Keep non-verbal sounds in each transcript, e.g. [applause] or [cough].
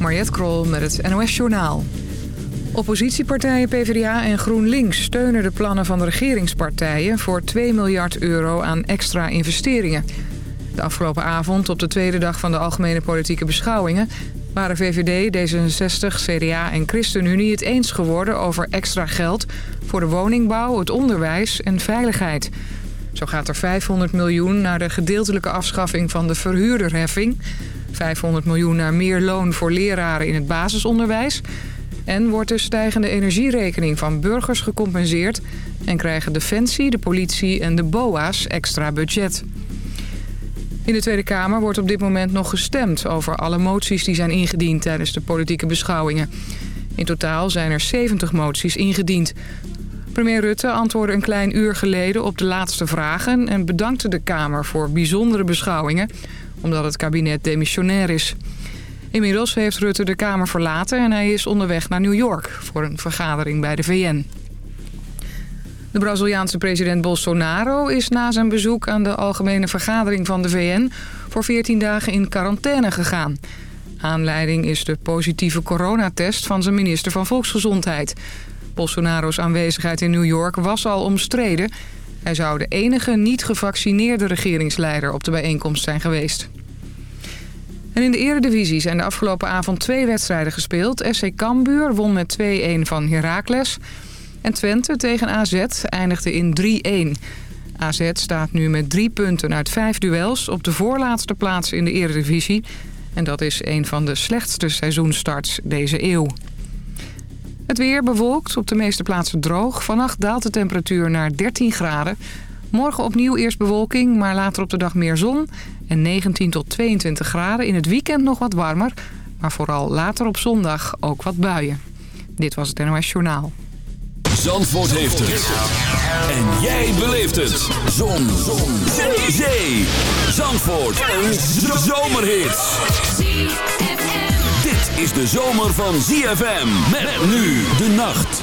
Mariette Krol met het NOS Journaal. Oppositiepartijen PvdA en GroenLinks steunen de plannen van de regeringspartijen... voor 2 miljard euro aan extra investeringen. De afgelopen avond, op de tweede dag van de algemene politieke beschouwingen... waren VVD, D66, CDA en ChristenUnie het eens geworden over extra geld... voor de woningbouw, het onderwijs en veiligheid. Zo gaat er 500 miljoen naar de gedeeltelijke afschaffing van de verhuurderheffing... 500 miljoen naar meer loon voor leraren in het basisonderwijs... en wordt de stijgende energierekening van burgers gecompenseerd... en krijgen Defensie, de politie en de BOA's extra budget. In de Tweede Kamer wordt op dit moment nog gestemd over alle moties die zijn ingediend tijdens de politieke beschouwingen. In totaal zijn er 70 moties ingediend. Premier Rutte antwoordde een klein uur geleden op de laatste vragen... en bedankte de Kamer voor bijzondere beschouwingen... omdat het kabinet demissionair is. Inmiddels heeft Rutte de Kamer verlaten en hij is onderweg naar New York... voor een vergadering bij de VN. De Braziliaanse president Bolsonaro is na zijn bezoek aan de algemene vergadering van de VN... voor 14 dagen in quarantaine gegaan. Aanleiding is de positieve coronatest van zijn minister van Volksgezondheid. Bolsonaro's aanwezigheid in New York was al omstreden. Hij zou de enige niet gevaccineerde regeringsleider op de bijeenkomst zijn geweest. In de eredivisie zijn de afgelopen avond twee wedstrijden gespeeld. SC Cambuur won met 2-1 van Heracles... En Twente tegen AZ eindigde in 3-1. AZ staat nu met drie punten uit vijf duels op de voorlaatste plaats in de Eredivisie. En dat is een van de slechtste seizoenstarts deze eeuw. Het weer bewolkt, op de meeste plaatsen droog. Vannacht daalt de temperatuur naar 13 graden. Morgen opnieuw eerst bewolking, maar later op de dag meer zon. En 19 tot 22 graden. In het weekend nog wat warmer. Maar vooral later op zondag ook wat buien. Dit was het NOS Journaal. Zandvoort heeft het. En jij beleeft het. Zon. Zon. Zee. Zee. Zandvoort. Een zomerhit. Dit is de zomer van ZFM. Met nu de nacht.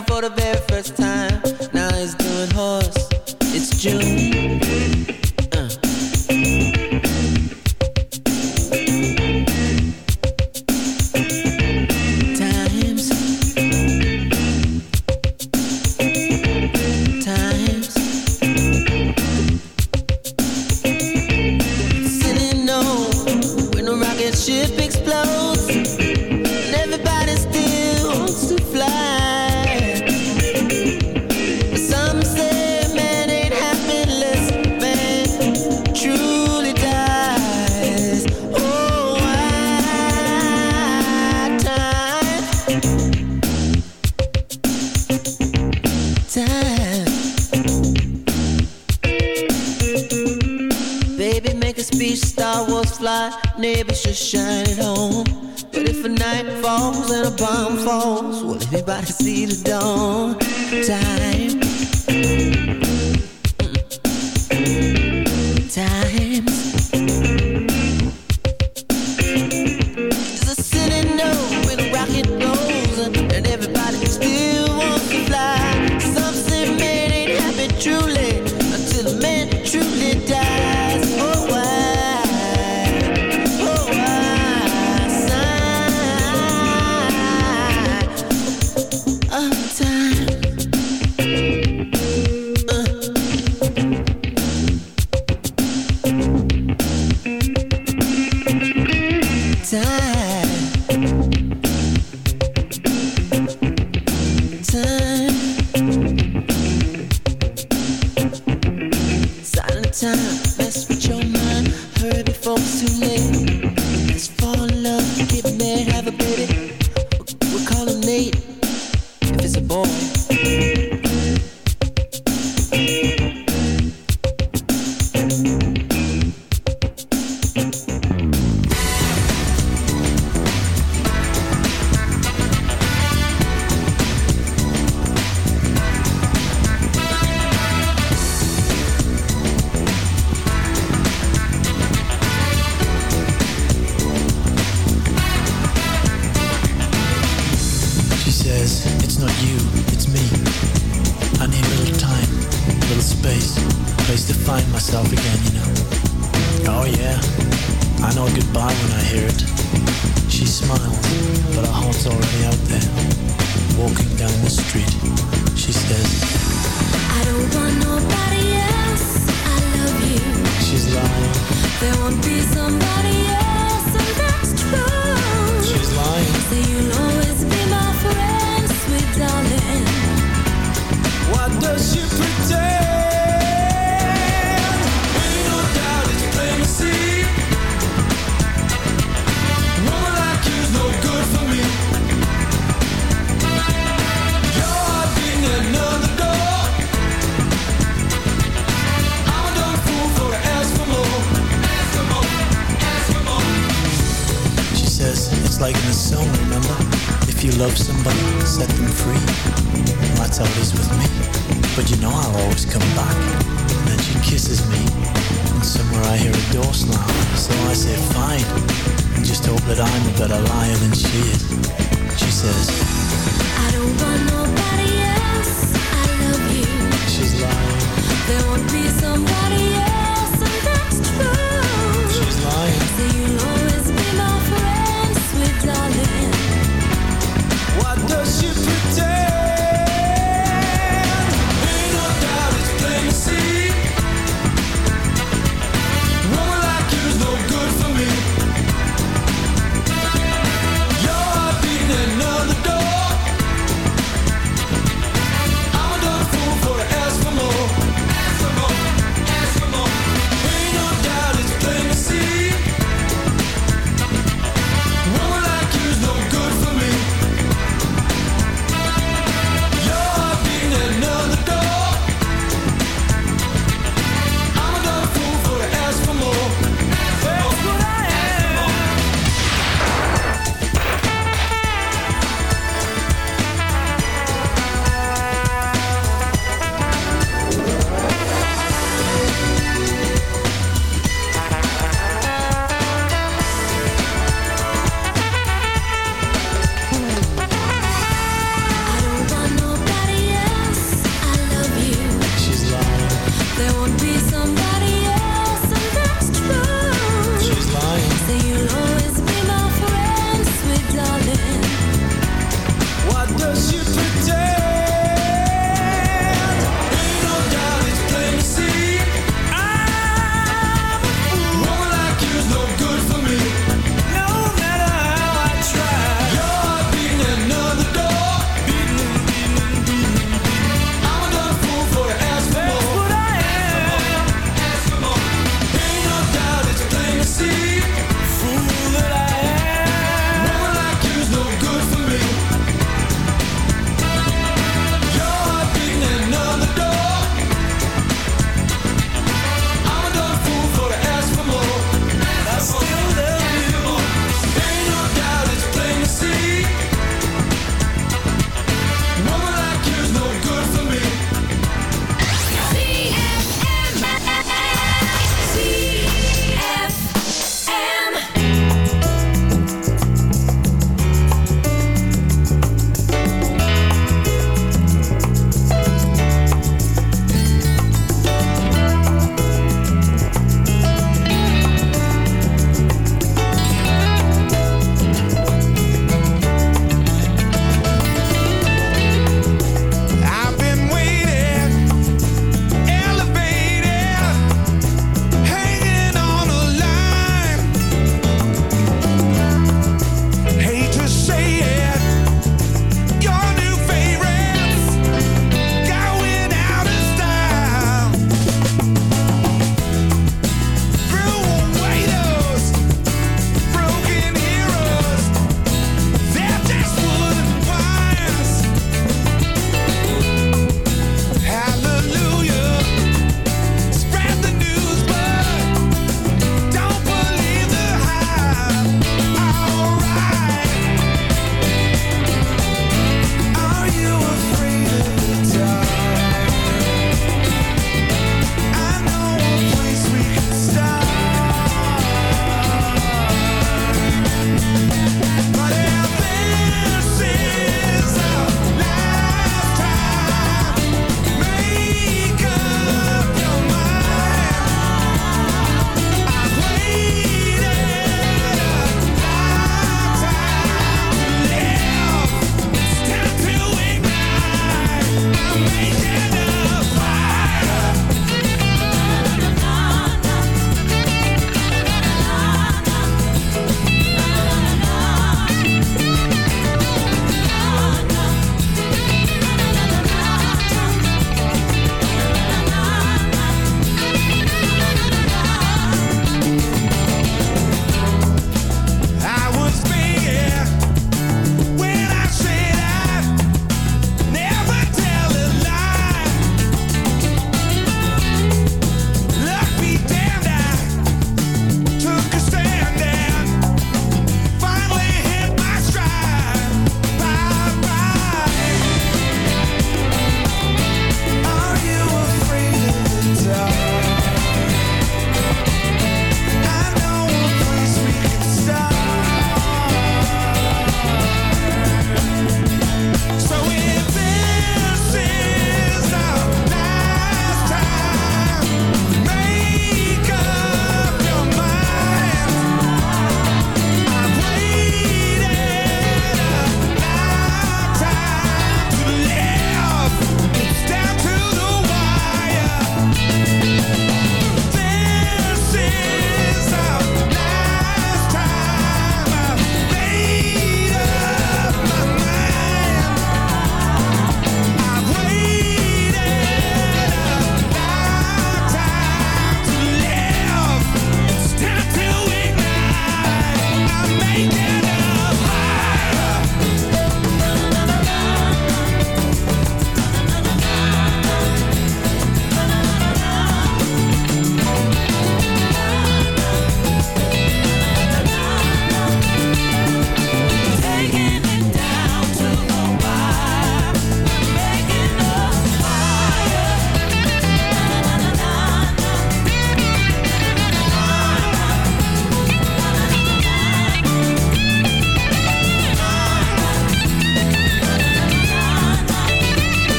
For the very first time. Now he's doing horse. It's June. folks too late.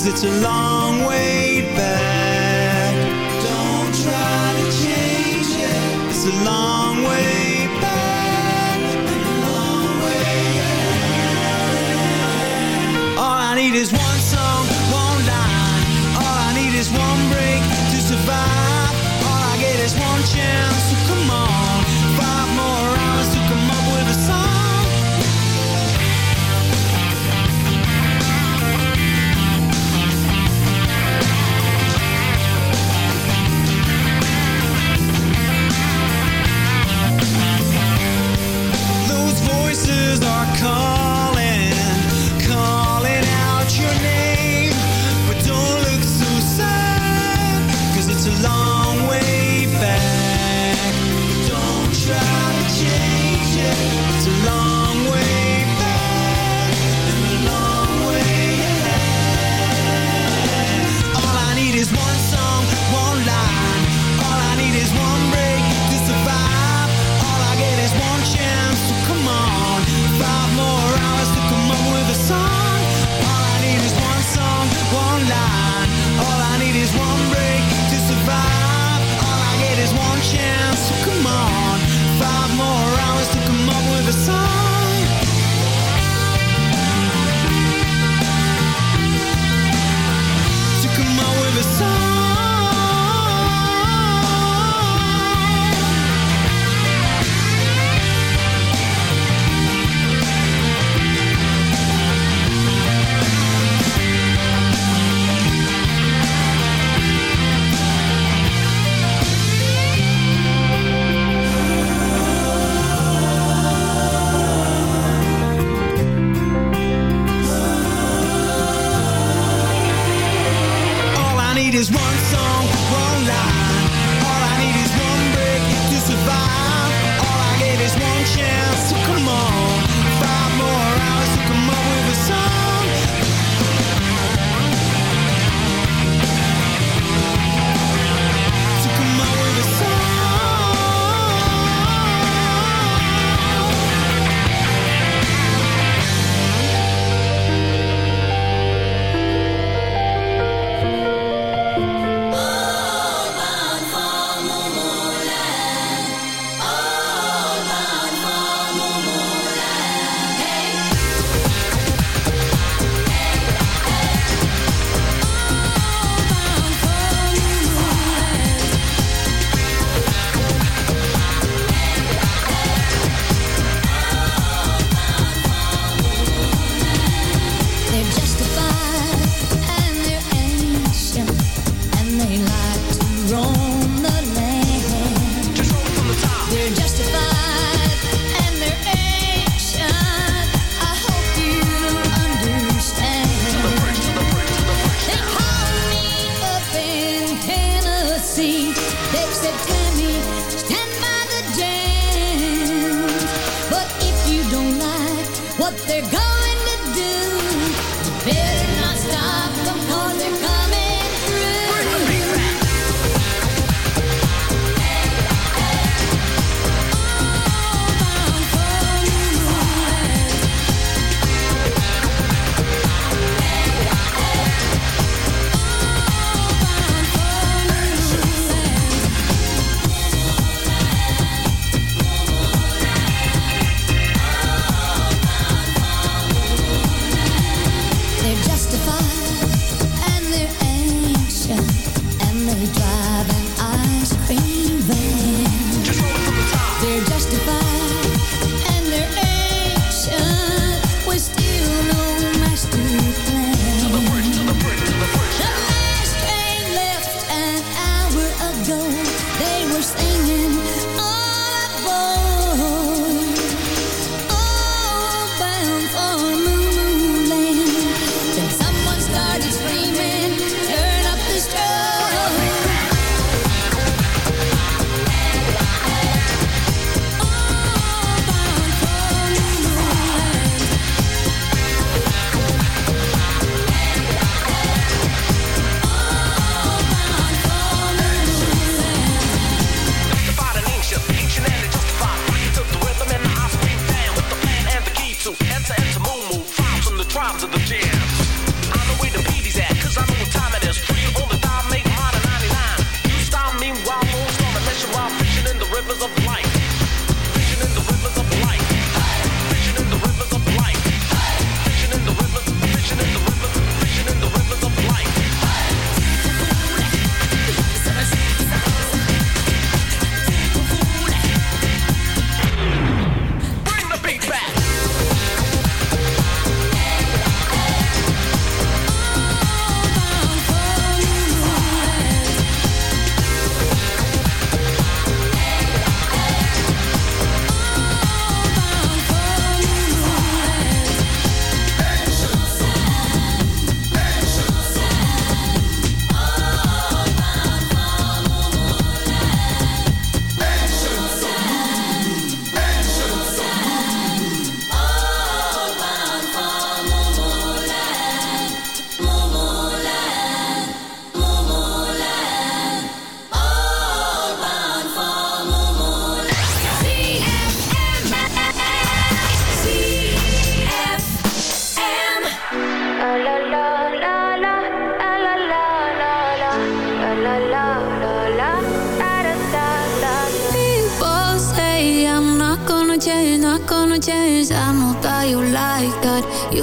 Cause it's a long way back. Don't try to change it. It's a long way back. And a long way back All I need is to long.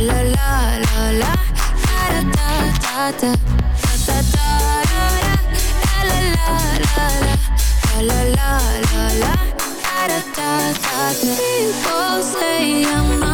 la la la la. Da da da da da da da la la la la. La la la la. Da da da da People say I'm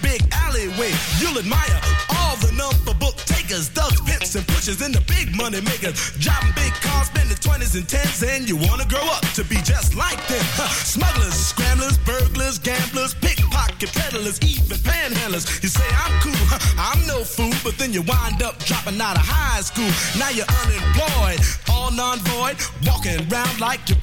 big alleyway. You'll admire all the number book takers, thugs, pimps, and pushers, and the big money makers. Driving big cars, spending 20s and 10s, and you wanna grow up to be just like them. Smugglers, scramblers, burglars gamblers, pickpocket peddlers, even panhandlers. You say I'm cool, I'm no fool, but then you wind up dropping out of high school. Now you're unemployed, all non-void, walking around like your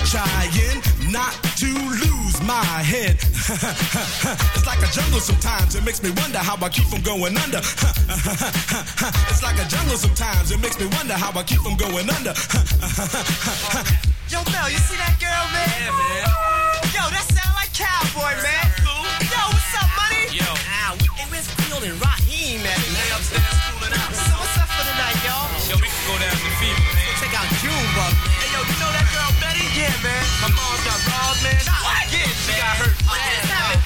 I'm trying not to lose my head. [laughs] it's like a jungle sometimes, it makes me wonder how I keep from going under. [laughs] it's like a jungle sometimes, it makes me wonder how I keep from going under. [laughs] Yo, Mel, you see that girl, man? Yeah, man. Yo, that sound like cowboy, man. Yo, what's up, money? Yo. Ah, hey, where's Creole and Raheem man. My mom's got robbed, man. What? Yeah, she got hurt. What?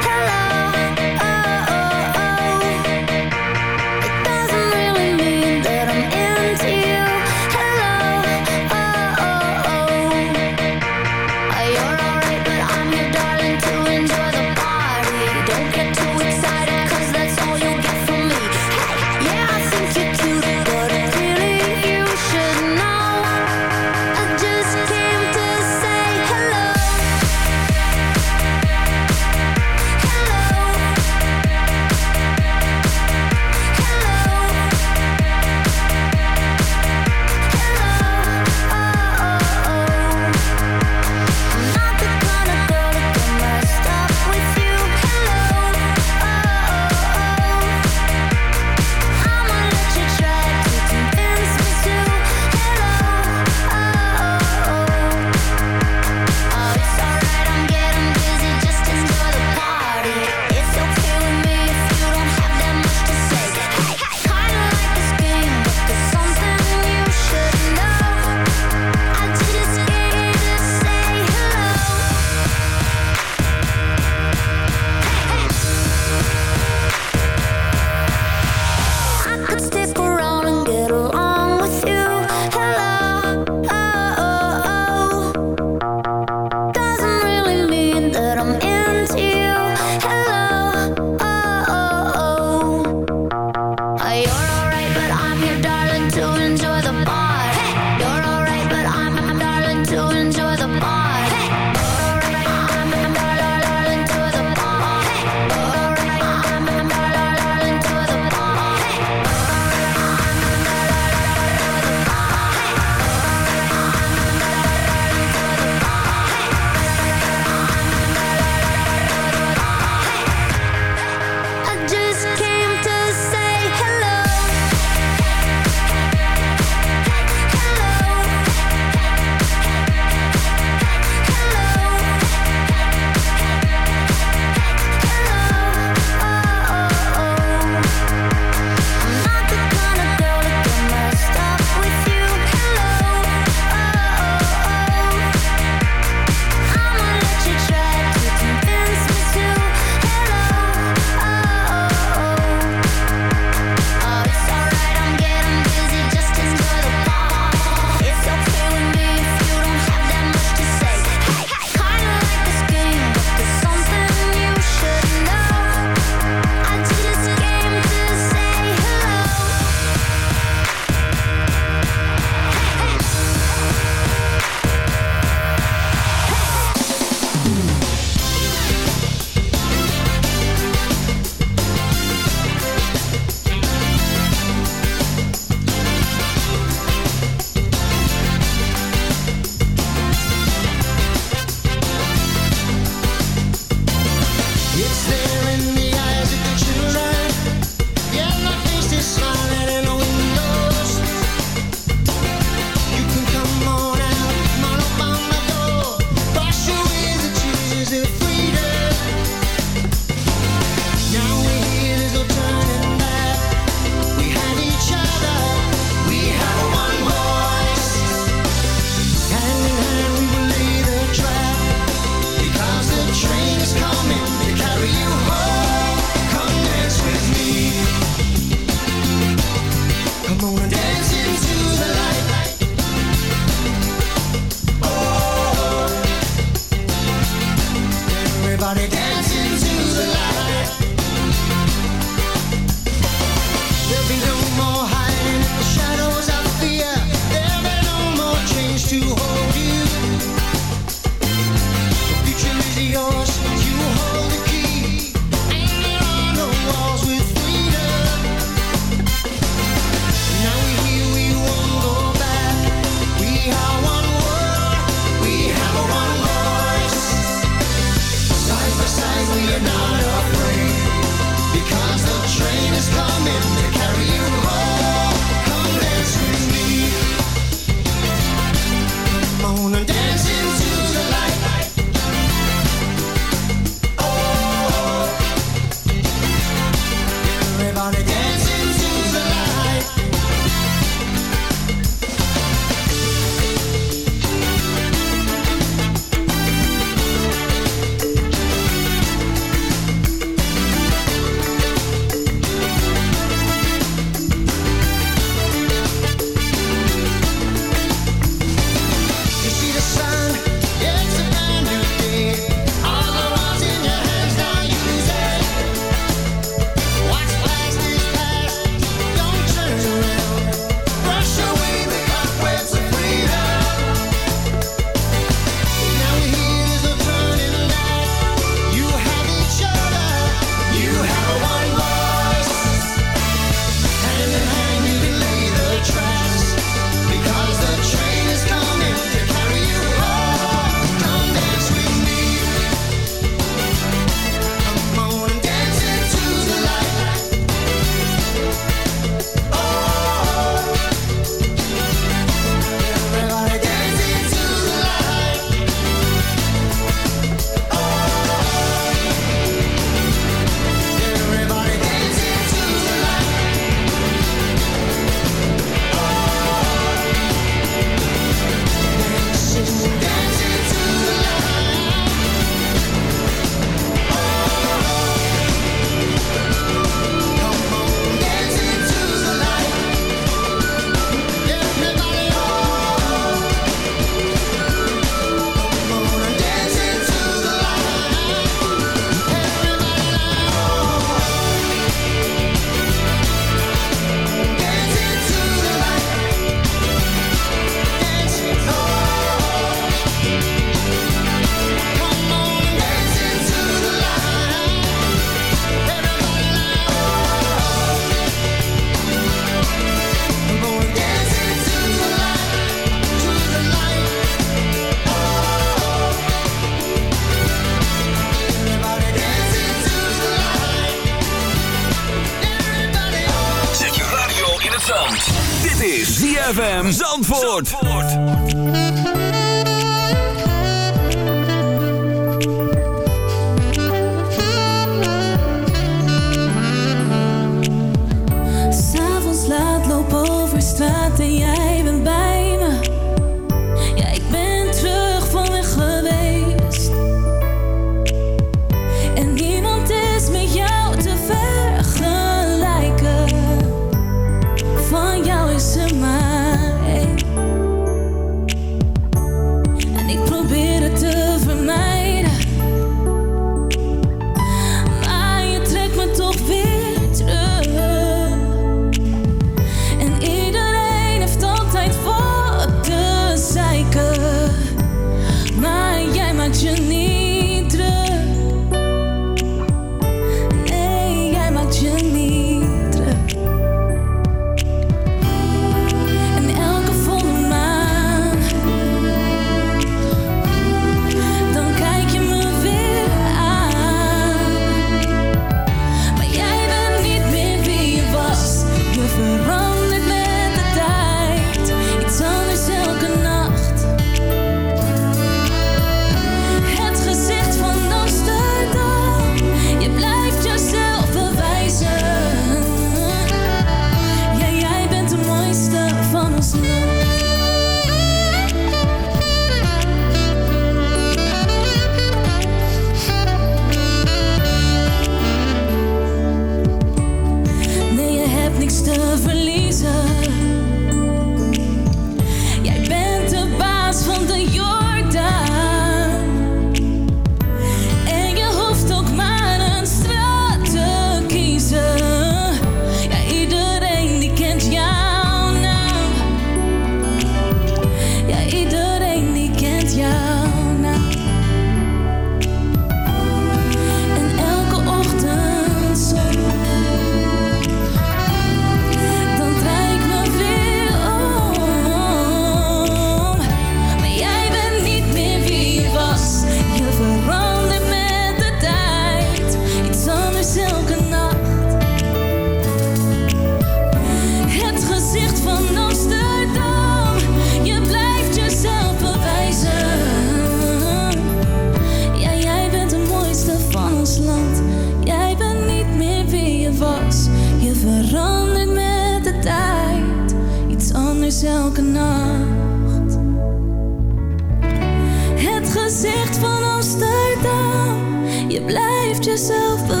Blijft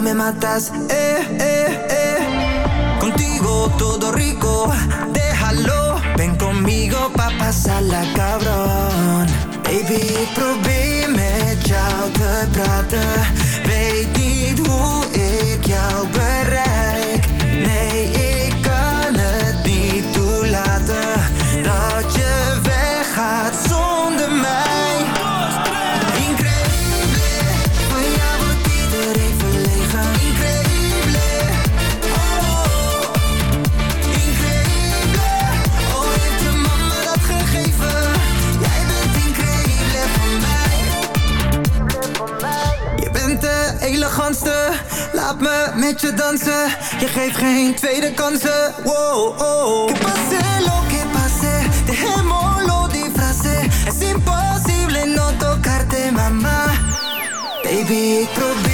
me matas. met je dansen. Je geeft geen tweede kansen. Wow, oh. Que pase lo que pase, dejémoslo disfrace. Es imposible no tocarte, mama. Baby, probeer.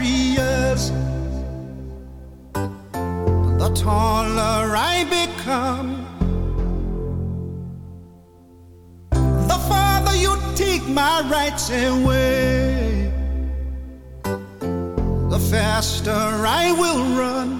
barriers, the taller I become. The farther you take my rights away, the faster I will run.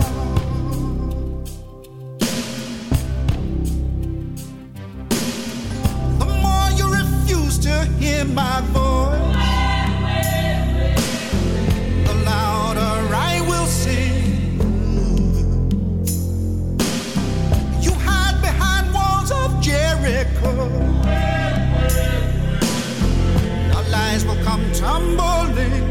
Hear my voice, the louder I will sing. You hide behind walls of Jericho. Your lies will come tumbling.